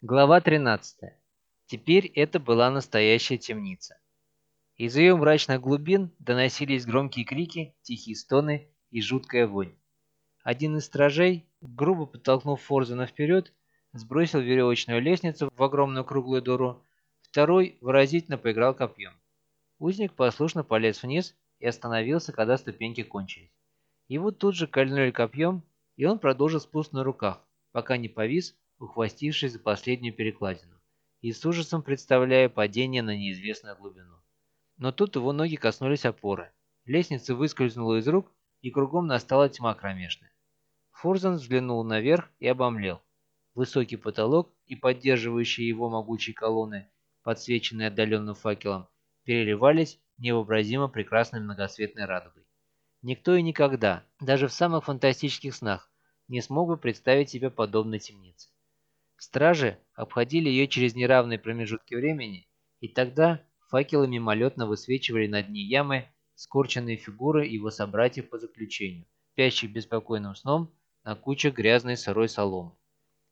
Глава 13. Теперь это была настоящая темница. Из ее мрачных глубин доносились громкие крики, тихие стоны и жуткая вонь. Один из стражей, грубо подтолкнув Форзена вперед, сбросил веревочную лестницу в огромную круглую дыру, второй выразительно поиграл копьем. Узник послушно полез вниз и остановился, когда ступеньки кончились. Его тут же кольнули копьем, и он продолжил спуск на руках, пока не повис ухватившись за последнюю перекладину, и с ужасом представляя падение на неизвестную глубину. Но тут его ноги коснулись опоры. Лестница выскользнула из рук, и кругом настала тьма кромешная. Форзан взглянул наверх и обомлел. Высокий потолок и поддерживающие его могучие колонны, подсвеченные отдаленным факелом, переливались невообразимо прекрасной многоцветной радугой. Никто и никогда, даже в самых фантастических снах, не смог бы представить себе подобной темницы. Стражи обходили ее через неравные промежутки времени, и тогда факелы мимолетно высвечивали на дне ямы скорченные фигуры его собратьев по заключению, спящих беспокойным сном на куче грязной сырой соломы.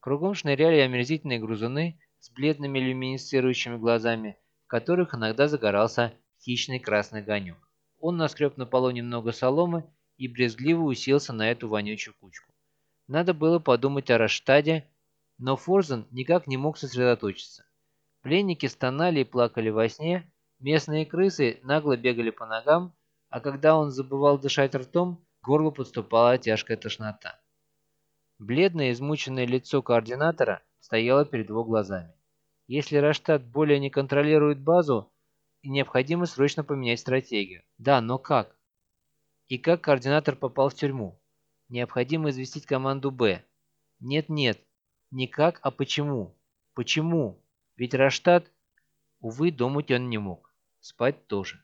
Кругом шныряли омерзительные грузуны с бледными люминесцирующими глазами, в которых иногда загорался хищный красный огонек. Он наскреб на полу немного соломы и брезгливо уселся на эту вонючую кучку. Надо было подумать о Раштаде но Форзен никак не мог сосредоточиться. Пленники стонали и плакали во сне, местные крысы нагло бегали по ногам, а когда он забывал дышать ртом, к горлу подступала тяжкая тошнота. Бледное измученное лицо координатора стояло перед его глазами. Если Раштат более не контролирует базу, необходимо срочно поменять стратегию. Да, но как? И как координатор попал в тюрьму? Необходимо известить команду «Б». Нет-нет, не как, а почему. Почему? Ведь Раштат... Увы, думать он не мог. Спать тоже.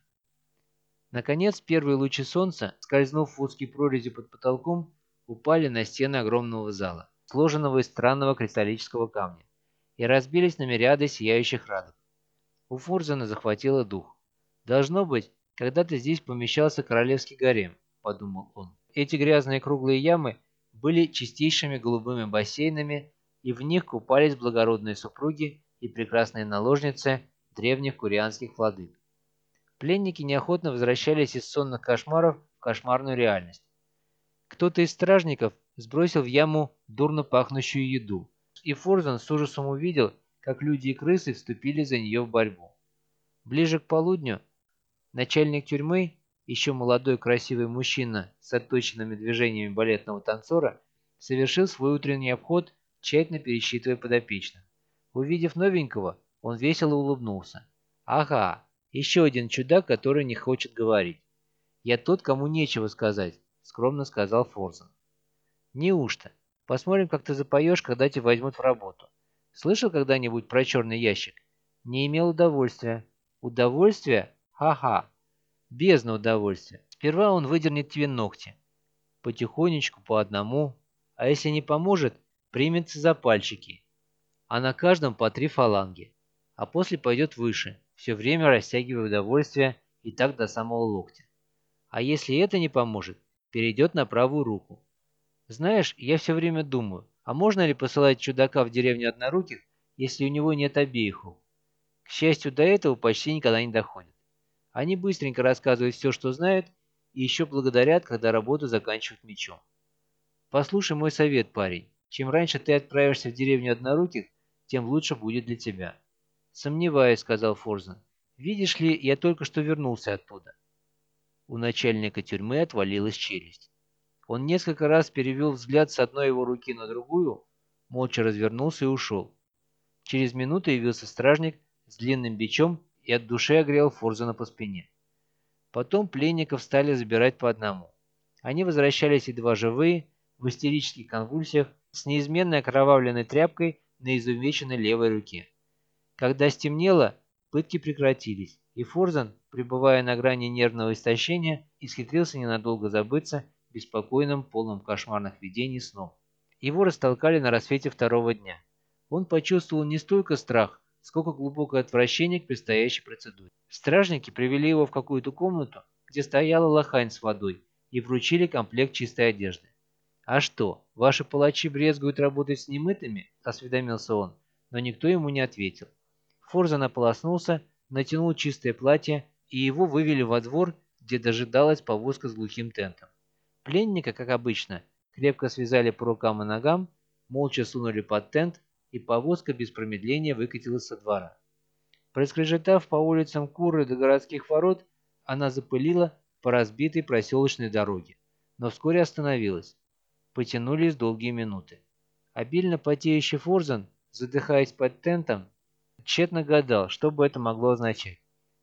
Наконец, первые лучи солнца, скользнув в узкие прорези под потолком, упали на стены огромного зала, сложенного из странного кристаллического камня, и разбились на мириады сияющих радуг. У Фурзена захватило дух. «Должно быть, когда-то здесь помещался королевский гарем», — подумал он. Эти грязные круглые ямы были чистейшими голубыми бассейнами и в них купались благородные супруги и прекрасные наложницы древних курианских владык. Пленники неохотно возвращались из сонных кошмаров в кошмарную реальность. Кто-то из стражников сбросил в яму дурно пахнущую еду, и Форзан с ужасом увидел, как люди и крысы вступили за нее в борьбу. Ближе к полудню начальник тюрьмы, еще молодой красивый мужчина с отточенными движениями балетного танцора, совершил свой утренний обход тщательно пересчитывая подопечных. Увидев новенького, он весело улыбнулся. «Ага, еще один чудак, который не хочет говорить. Я тот, кому нечего сказать», — скромно сказал Форзен. «Неужто? Посмотрим, как ты запоешь, когда тебя возьмут в работу. Слышал когда-нибудь про черный ящик? Не имел удовольствия. Удовольствие? Ха-ха. Бездна удовольствия. Сперва он выдернет тебе ногти. Потихонечку, по одному. А если не поможет, примется за пальчики, а на каждом по три фаланги, а после пойдет выше, все время растягивая удовольствие и так до самого локтя. А если это не поможет, перейдет на правую руку. Знаешь, я все время думаю, а можно ли посылать чудака в деревню одноруких, если у него нет обеих рук? К счастью, до этого почти никогда не доходит. Они быстренько рассказывают все, что знают, и еще благодарят, когда работу заканчивают мечом. Послушай мой совет, парень. Чем раньше ты отправишься в деревню одноруких, тем лучше будет для тебя. Сомневаюсь, сказал Форзен. Видишь ли, я только что вернулся оттуда. У начальника тюрьмы отвалилась челюсть. Он несколько раз перевел взгляд с одной его руки на другую, молча развернулся и ушел. Через минуту явился стражник с длинным бичом и от души огрел Форзена по спине. Потом пленников стали забирать по одному. Они возвращались едва живые, в истерических конвульсиях, с неизменной окровавленной тряпкой на изувеченной левой руке. Когда стемнело, пытки прекратились, и Форзан, пребывая на грани нервного истощения, исхитрился ненадолго забыться беспокойным, полным кошмарных видений сном. Его растолкали на рассвете второго дня. Он почувствовал не столько страх, сколько глубокое отвращение к предстоящей процедуре. Стражники привели его в какую-то комнату, где стояла лохань с водой, и вручили комплект чистой одежды. «А что, ваши палачи брезгуют работать с немытыми?» – осведомился он. но никто ему не ответил. Форзан ополоснулся, натянул чистое платье, и его вывели во двор, где дожидалась повозка с глухим тентом. Пленника, как обычно, крепко связали по рукам и ногам, молча сунули под тент, и повозка без промедления выкатилась со двора. Проскрежетав по улицам Куры до городских ворот, она запылила по разбитой проселочной дороге, но вскоре остановилась. Потянулись долгие минуты. Обильно потеющий Форзан, задыхаясь под тентом, тщетно гадал, что бы это могло означать.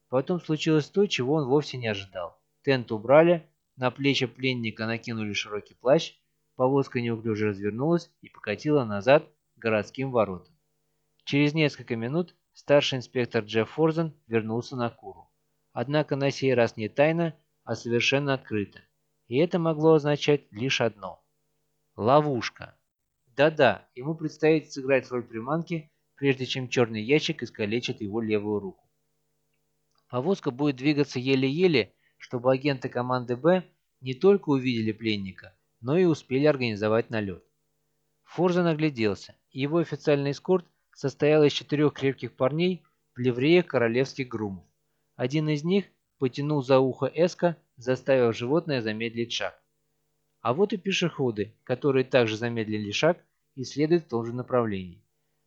Потом случилось то, чего он вовсе не ожидал. Тент убрали, на плечи пленника накинули широкий плащ, повозка неуклюже развернулась и покатила назад городским воротам. Через несколько минут старший инспектор Джефф Форзен вернулся на Куру. Однако на сей раз не тайно, а совершенно открыто. И это могло означать лишь одно. Ловушка. Да-да, ему предстоит сыграть роль приманки, прежде чем черный ящик искалечит его левую руку. Повозка будет двигаться еле-еле, чтобы агенты команды «Б» не только увидели пленника, но и успели организовать налет. Форза нагляделся. Его официальный эскорт состоял из четырех крепких парней в ливреях королевских грумов. Один из них потянул за ухо Эска, заставив животное замедлить шаг. А вот и пешеходы, которые также замедлили шаг и следуют в том же направлении.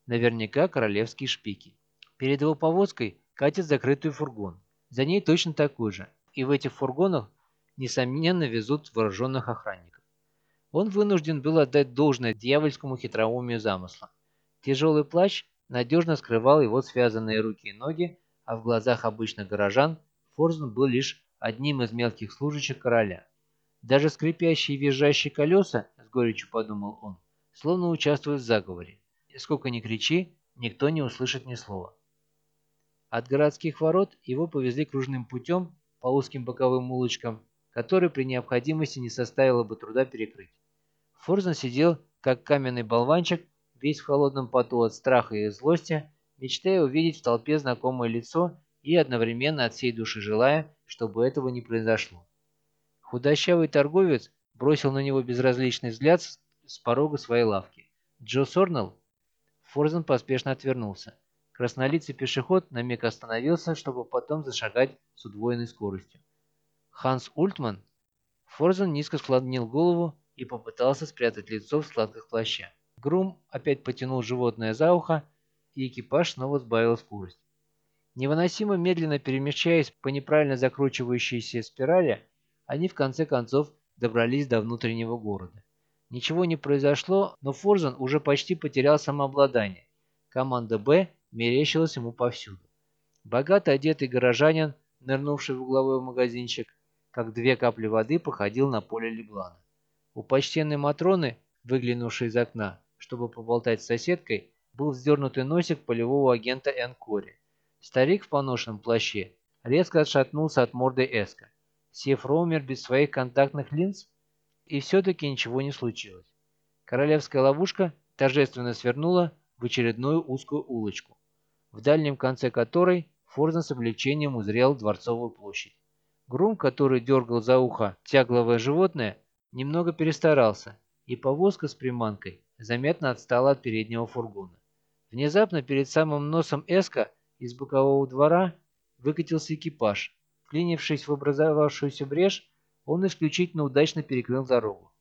Наверняка королевские шпики. Перед его повозкой катит закрытый фургон. За ней точно такой же. И в этих фургонах, несомненно, везут вооруженных охранников. Он вынужден был отдать должное дьявольскому хитроумию замысла. Тяжелый плащ надежно скрывал его связанные руки и ноги, а в глазах обычных горожан Форзен был лишь одним из мелких служащих короля. Даже скрипящие и визжащие колеса, с горечью подумал он, словно участвуют в заговоре. И сколько ни кричи, никто не услышит ни слова. От городских ворот его повезли кружным путем по узким боковым улочкам, которые при необходимости не составило бы труда перекрыть. Форзен сидел, как каменный болванчик, весь в холодном поту от страха и злости, мечтая увидеть в толпе знакомое лицо и одновременно от всей души желая, чтобы этого не произошло. Худощавый торговец бросил на него безразличный взгляд с порога своей лавки. «Джо Сорнелл?» Форзен поспешно отвернулся. Краснолицый пешеход на миг остановился, чтобы потом зашагать с удвоенной скоростью. Ханс Ультман? Форзен низко склонил голову и попытался спрятать лицо в складках плаща. Грум опять потянул животное за ухо, и экипаж снова сбавил скорость. Невыносимо медленно перемещаясь по неправильно закручивающейся спирали, они в конце концов добрались до внутреннего города. Ничего не произошло, но Форзен уже почти потерял самообладание. Команда «Б» мерещилось ему повсюду. Богато одетый горожанин, нырнувший в угловой магазинчик, как две капли воды, походил на поле Леблана. У почтенной Матроны, выглянувшей из окна, чтобы поболтать с соседкой, был вздернутый носик полевого агента Энкори. Старик в поношенном плаще резко отшатнулся от морды Эска. Сев Роумер без своих контактных линз, и все-таки ничего не случилось. Королевская ловушка торжественно свернула в очередную узкую улочку в дальнем конце которой Форзен с облегчением узрел Дворцовую площадь. Грум, который дергал за ухо тягловое животное, немного перестарался, и повозка с приманкой заметно отстала от переднего фургона. Внезапно перед самым носом Эска из бокового двора выкатился экипаж. Вклинившись в образовавшуюся брешь, он исключительно удачно перекрыл дорогу.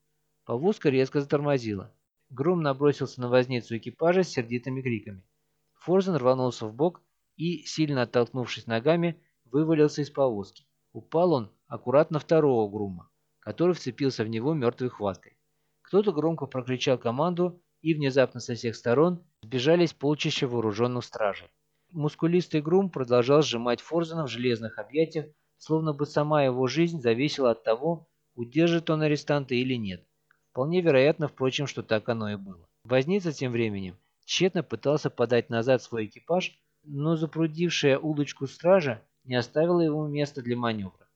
Повозка резко затормозила. Грум набросился на возницу экипажа с сердитыми криками. Форзен рванулся в бок и, сильно оттолкнувшись ногами, вывалился из повозки. Упал он аккуратно второго грума, который вцепился в него мертвой хваткой. Кто-то громко прокричал команду, и внезапно со всех сторон сбежались полчища вооруженных стражей. Мускулистый грум продолжал сжимать Форзена в железных объятиях, словно бы сама его жизнь зависела от того, удержит он арестанта или нет. Вполне вероятно, впрочем, что так оно и было. Возница тем временем тщетно пытался подать назад свой экипаж, но запрудившая удочку стража не оставила ему места для маневра.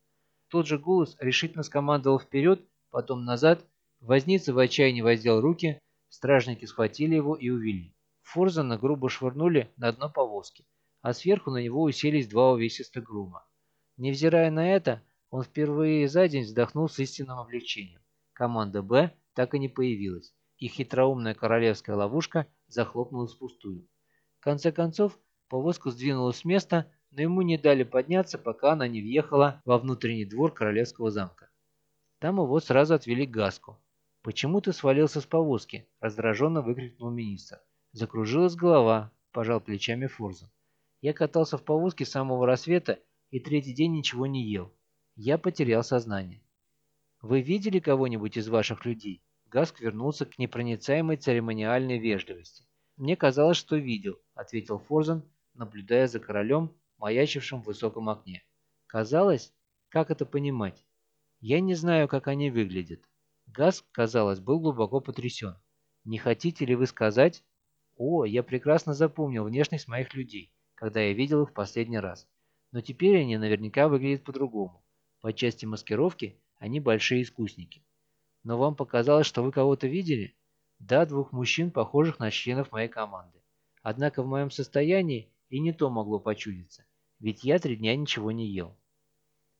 Тот же голос решительно скомандовал вперед, потом назад, возница в отчаянии воздел руки, стражники схватили его и увели. Форзана грубо швырнули на дно повозки, а сверху на него уселись два увесистых грума. Невзирая на это, он впервые за день вздохнул с истинным облегчением. Команда «Б» так и не появилась и хитроумная королевская ловушка захлопнулась впустую. В конце концов, повозка сдвинулась с места, но ему не дали подняться, пока она не въехала во внутренний двор королевского замка. Там его сразу отвели к Гаску. «Почему ты свалился с повозки?» – раздраженно выкрикнул министр. Закружилась голова, пожал плечами Форза. «Я катался в повозке с самого рассвета и третий день ничего не ел. Я потерял сознание». «Вы видели кого-нибудь из ваших людей?» Гаск вернулся к непроницаемой церемониальной вежливости. «Мне казалось, что видел», — ответил Форзен, наблюдая за королем, маячившим в высоком окне. «Казалось? Как это понимать? Я не знаю, как они выглядят». Гаск, казалось, был глубоко потрясен. «Не хотите ли вы сказать?» «О, я прекрасно запомнил внешность моих людей, когда я видел их в последний раз. Но теперь они наверняка выглядят по-другому. По части маскировки они большие искусники. Но вам показалось, что вы кого-то видели? Да, двух мужчин, похожих на членов моей команды. Однако в моем состоянии и не то могло почудиться, ведь я три дня ничего не ел.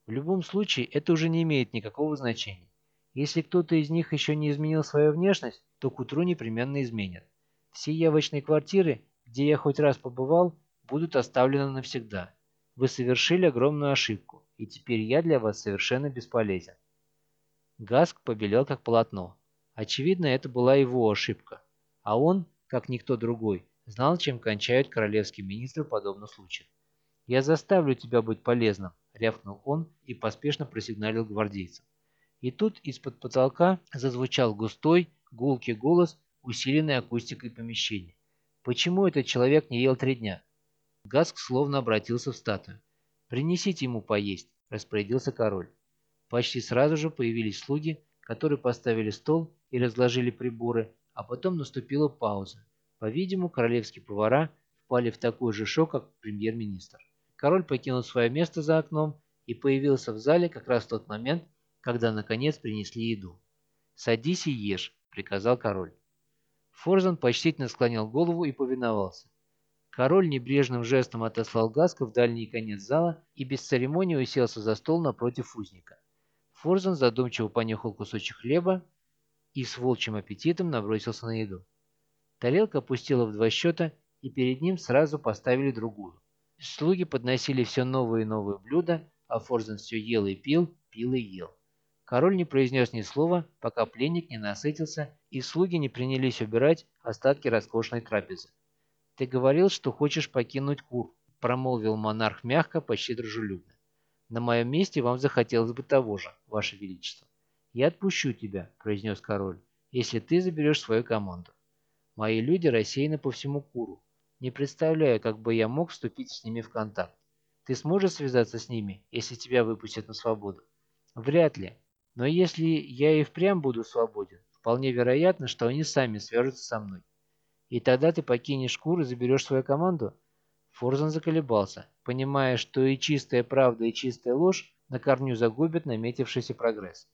В любом случае, это уже не имеет никакого значения. Если кто-то из них еще не изменил свою внешность, то к утру непременно изменят. Все явочные квартиры, где я хоть раз побывал, будут оставлены навсегда. Вы совершили огромную ошибку, и теперь я для вас совершенно бесполезен. Гаск побелел как полотно. Очевидно, это была его ошибка. А он, как никто другой, знал, чем кончают королевские министры в подобных случаях. «Я заставлю тебя быть полезным», — рявкнул он и поспешно просигналил гвардейцам. И тут из-под потолка зазвучал густой, гулкий голос, усиленный акустикой помещения. «Почему этот человек не ел три дня?» Гаск словно обратился в статую. «Принесите ему поесть», — распорядился король. Почти сразу же появились слуги, которые поставили стол и разложили приборы, а потом наступила пауза. По-видимому, королевские повара впали в такой же шок, как премьер-министр. Король покинул свое место за окном и появился в зале как раз в тот момент, когда наконец принесли еду. «Садись и ешь», — приказал король. Форзан почтительно склонил голову и повиновался. Король небрежным жестом отослал Гаска в дальний конец зала и без церемонии уселся за стол напротив узника. Форзан задумчиво понюхал кусочек хлеба и с волчьим аппетитом набросился на еду. Тарелка опустила в два счета, и перед ним сразу поставили другую. Слуги подносили все новые и новые блюда, а Форзен все ел и пил, пил и ел. Король не произнес ни слова, пока пленник не насытился, и слуги не принялись убирать остатки роскошной трапезы. «Ты говорил, что хочешь покинуть Кур», — промолвил монарх мягко, почти дружелюбно. На моем месте вам захотелось бы того же, ваше величество. Я отпущу тебя, произнес король, если ты заберешь свою команду. Мои люди рассеяны по всему Куру. Не представляю, как бы я мог вступить с ними в контакт. Ты сможешь связаться с ними, если тебя выпустят на свободу? Вряд ли. Но если я и впрямь буду свободен, вполне вероятно, что они сами свяжутся со мной. И тогда ты покинешь Кур и заберешь свою команду? Форзан заколебался, понимая, что и чистая правда, и чистая ложь на корню загубят наметившийся прогресс.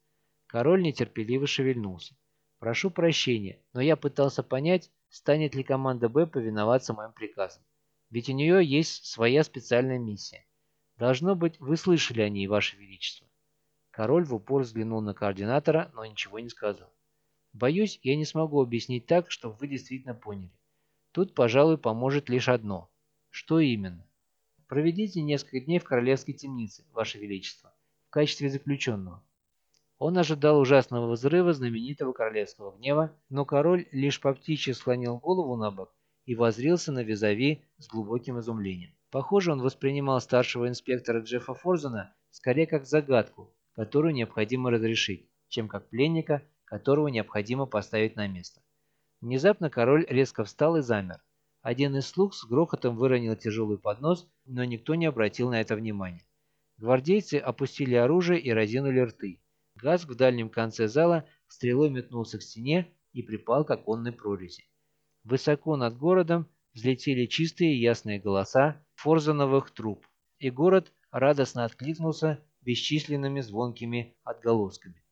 Король нетерпеливо шевельнулся. «Прошу прощения, но я пытался понять, станет ли команда «Б» повиноваться моим приказам. Ведь у нее есть своя специальная миссия. Должно быть, вы слышали о ней, Ваше Величество». Король в упор взглянул на координатора, но ничего не сказал. «Боюсь, я не смогу объяснить так, чтобы вы действительно поняли. Тут, пожалуй, поможет лишь одно – что именно? Проведите несколько дней в королевской темнице, Ваше Величество, в качестве заключенного. Он ожидал ужасного взрыва знаменитого королевского гнева, но король лишь по птичьи склонил голову на бок и возрился на визави с глубоким изумлением. Похоже, он воспринимал старшего инспектора Джеффа Форзена скорее как загадку, которую необходимо разрешить, чем как пленника, которого необходимо поставить на место. Внезапно король резко встал и замер. Один из слуг с грохотом выронил тяжелый поднос, но никто не обратил на это внимания. Гвардейцы опустили оружие и разинули рты. Газ в дальнем конце зала стрелой метнулся к стене и припал к оконной прорези. Высоко над городом взлетели чистые ясные голоса форзановых труб, и город радостно откликнулся бесчисленными звонкими отголосками.